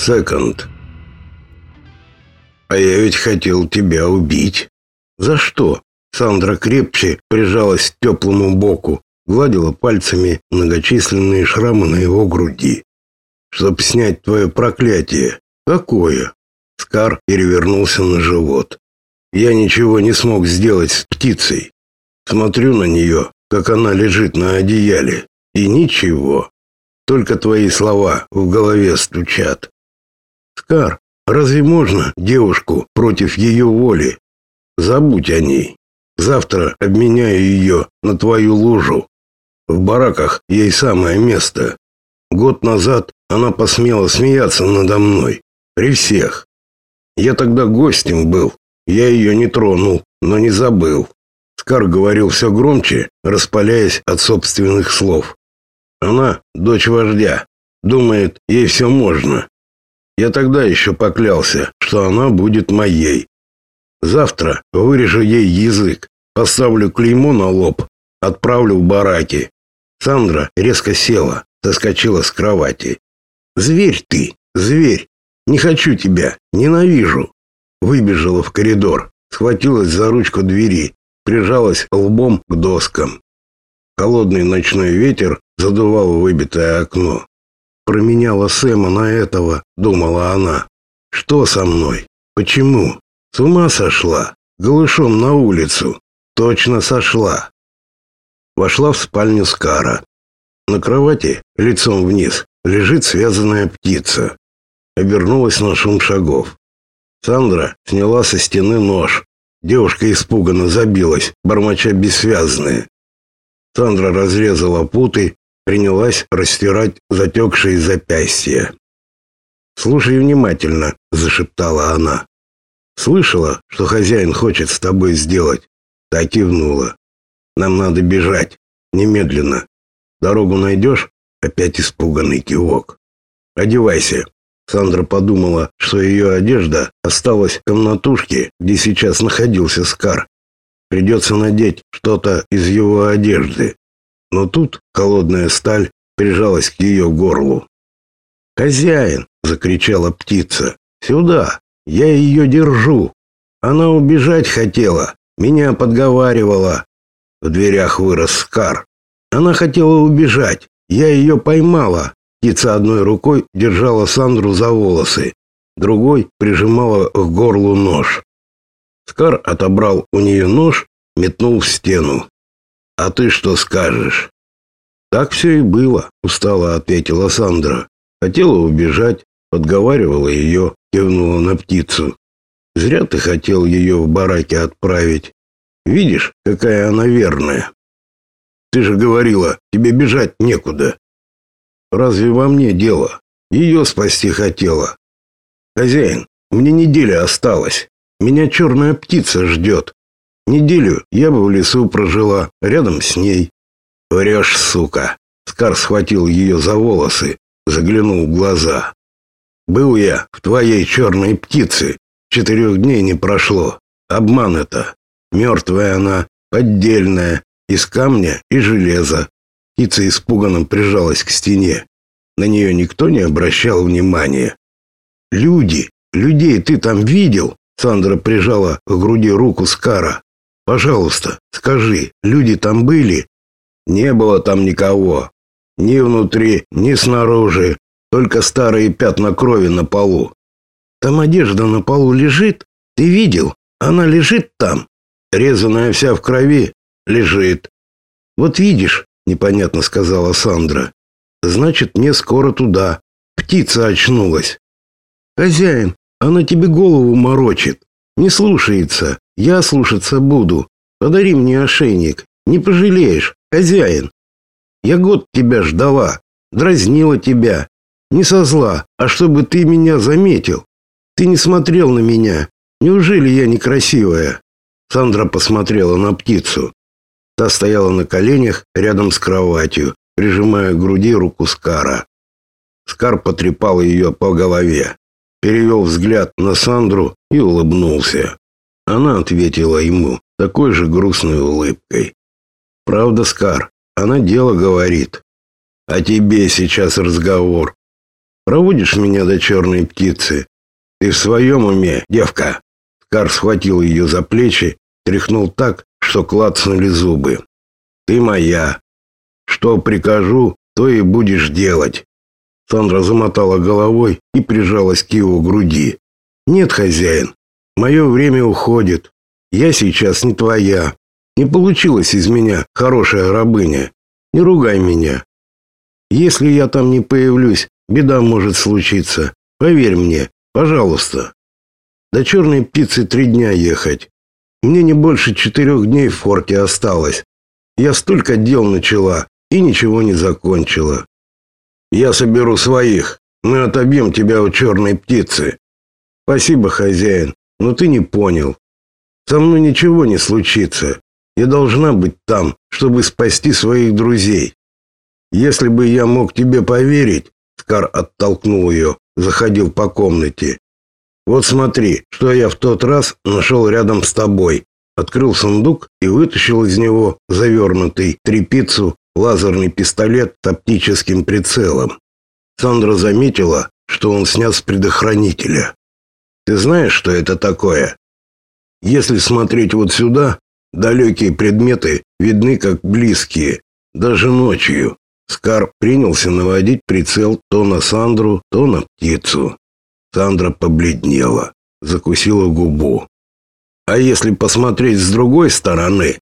Секонд. А я ведь хотел тебя убить. За что? Сандра крепче прижалась к теплому боку, гладила пальцами многочисленные шрамы на его груди. Чтоб снять твое проклятие. Какое? Скар перевернулся на живот. Я ничего не смог сделать с птицей. Смотрю на нее, как она лежит на одеяле, и ничего. Только твои слова в голове стучат. Скар, разве можно девушку против ее воли? Забудь о ней. Завтра обменяю ее на твою лужу. В бараках ей самое место. Год назад она посмела смеяться надо мной. При всех. Я тогда гостем был. Я ее не тронул, но не забыл. Скар говорил все громче, распаляясь от собственных слов. Она дочь вождя. Думает, ей все можно. Я тогда еще поклялся, что она будет моей. Завтра вырежу ей язык, поставлю клеймо на лоб, отправлю в бараки. Сандра резко села, соскочила с кровати. Зверь ты, зверь. Не хочу тебя, ненавижу. Выбежала в коридор, схватилась за ручку двери, прижалась лбом к доскам. Холодный ночной ветер задувал выбитое окно променяла Сэма на этого, думала она. Что со мной? Почему? С ума сошла? Голышом на улицу. Точно сошла. Вошла в спальню Скара. На кровати, лицом вниз, лежит связанная птица. Обернулась на шум шагов. Сандра сняла со стены нож. Девушка испуганно забилась, бормоча бессвязные. Сандра разрезала путы принялась растирать затекшие запястья. «Слушай внимательно», — зашептала она. «Слышала, что хозяин хочет с тобой сделать?» Так кивнула. «Нам надо бежать. Немедленно. Дорогу найдешь?» Опять испуганный кивок. «Одевайся». Сандра подумала, что ее одежда осталась в комнатушке, где сейчас находился Скар. Придется надеть что-то из его одежды. Но тут холодная сталь прижалась к ее горлу. «Хозяин!» — закричала птица. «Сюда! Я ее держу! Она убежать хотела, меня подговаривала!» В дверях вырос Скар. Она хотела убежать, я ее поймала. Птица одной рукой держала Сандру за волосы, другой прижимала к горлу нож. Скар отобрал у нее нож, метнул в стену. А ты что скажешь? Так все и было, устало ответила Сандра. Хотела убежать, подговаривала ее, кивнула на птицу. Зря ты хотел ее в бараке отправить. Видишь, какая она верная. Ты же говорила, тебе бежать некуда. Разве во мне дело? Ее спасти хотела. Хозяин, мне неделя осталась. Меня черная птица ждет. Неделю я бы в лесу прожила, рядом с ней. Врешь, сука. Скар схватил ее за волосы, заглянул в глаза. Был я в твоей черной птице. Четырех дней не прошло. Обман это. Мертвая она, поддельная, из камня и железа. Птица испуганно прижалась к стене. На нее никто не обращал внимания. Люди, людей ты там видел? Сандра прижала к груди руку Скара. Пожалуйста, скажи, люди там были? Не было там никого. Ни внутри, ни снаружи, только старые пятна крови на полу. Там одежда на полу лежит? Ты видел? Она лежит там. Резаная вся в крови, лежит. Вот видишь, непонятно сказала Сандра. Значит, мне скоро туда. Птица очнулась. Хозяин, она тебе голову морочит. Не слушается. Я слушаться буду. Подари мне ошейник. Не пожалеешь, хозяин. Я год тебя ждала, дразнила тебя. Не со зла, а чтобы ты меня заметил. Ты не смотрел на меня. Неужели я некрасивая? Сандра посмотрела на птицу. Та стояла на коленях рядом с кроватью, прижимая к груди руку Скара. Скар потрепал ее по голове, перевел взгляд на Сандру и улыбнулся. Она ответила ему такой же грустной улыбкой. Правда, Скар, она дело говорит. А тебе сейчас разговор. Проводишь меня до черной птицы. Ты в своем уме, девка?» Скар схватил ее за плечи, тряхнул так, что клацнули зубы. «Ты моя. Что прикажу, то и будешь делать». Сандра замотала головой и прижалась к его груди. «Нет, хозяин, мое время уходит. Я сейчас не твоя. Не получилось из меня хорошая рабыня. Не ругай меня. Если я там не появлюсь, беда может случиться. Поверь мне, пожалуйста. До черной птицы три дня ехать. Мне не больше четырех дней в форте осталось. Я столько дел начала и ничего не закончила. Я соберу своих. Мы отобьем тебя у черной птицы. Спасибо, хозяин, но ты не понял. Со мной ничего не случится. Я должна быть там, чтобы спасти своих друзей. Если бы я мог тебе поверить, Скар оттолкнул ее, заходил по комнате. Вот смотри, что я в тот раз нашел рядом с тобой. Открыл сундук и вытащил из него завернутый трепицу лазерный пистолет с оптическим прицелом. Сандра заметила, что он снят с предохранителя. Ты знаешь, что это такое? Если смотреть вот сюда, далекие предметы видны как близкие, даже ночью. Скар принялся наводить прицел то на Сандру, то на птицу. Сандра побледнела, закусила губу. А если посмотреть с другой стороны,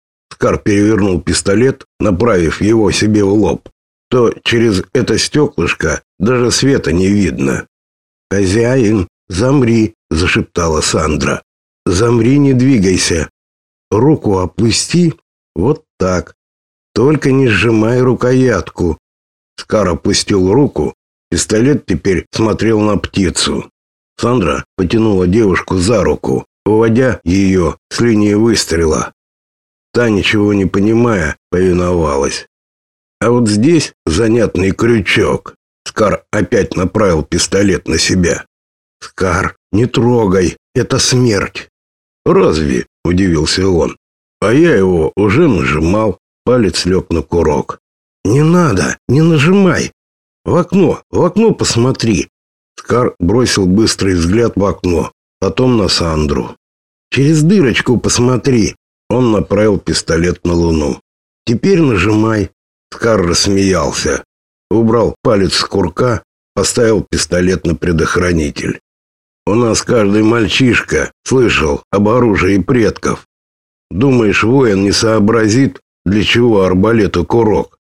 Скар перевернул пистолет, направив его себе в лоб, то через это стеклышко даже света не видно. «Хозяин, замри!» – зашептала Сандра. «Замри, не двигайся. Руку опусти. Вот так. Только не сжимай рукоятку». Скар опустил руку. Пистолет теперь смотрел на птицу. Сандра потянула девушку за руку, выводя ее с линии выстрела. Та, ничего не понимая, повиновалась. А вот здесь занятный крючок. Скар опять направил пистолет на себя. «Скар, не трогай, это смерть!» «Разве?» – удивился он. А я его уже нажимал, палец лег на курок. «Не надо, не нажимай! В окно, в окно посмотри!» Скар бросил быстрый взгляд в окно, потом на Сандру. «Через дырочку посмотри!» Он направил пистолет на луну. «Теперь нажимай». Скар рассмеялся. Убрал палец с курка, поставил пистолет на предохранитель. «У нас каждый мальчишка слышал об оружии предков. Думаешь, воин не сообразит, для чего арбалету курок?»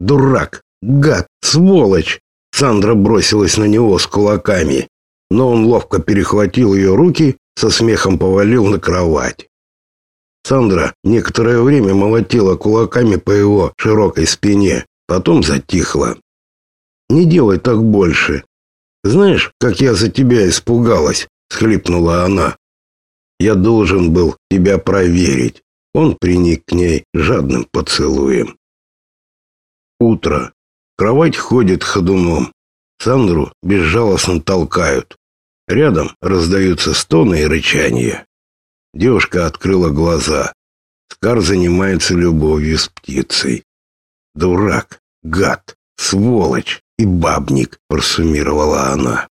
«Дурак! Гад! Сволочь!» Сандра бросилась на него с кулаками, но он ловко перехватил ее руки, со смехом повалил на кровать. Сандра некоторое время молотила кулаками по его широкой спине, потом затихла. «Не делай так больше. Знаешь, как я за тебя испугалась?» — схлипнула она. «Я должен был тебя проверить». Он приник к ней жадным поцелуем. Утро. Кровать ходит ходуном. Сандру безжалостно толкают. Рядом раздаются стоны и рычания. Девушка открыла глаза. Скар занимается любовью с птицей. Дурак, гад, сволочь и бабник, просуммировала она.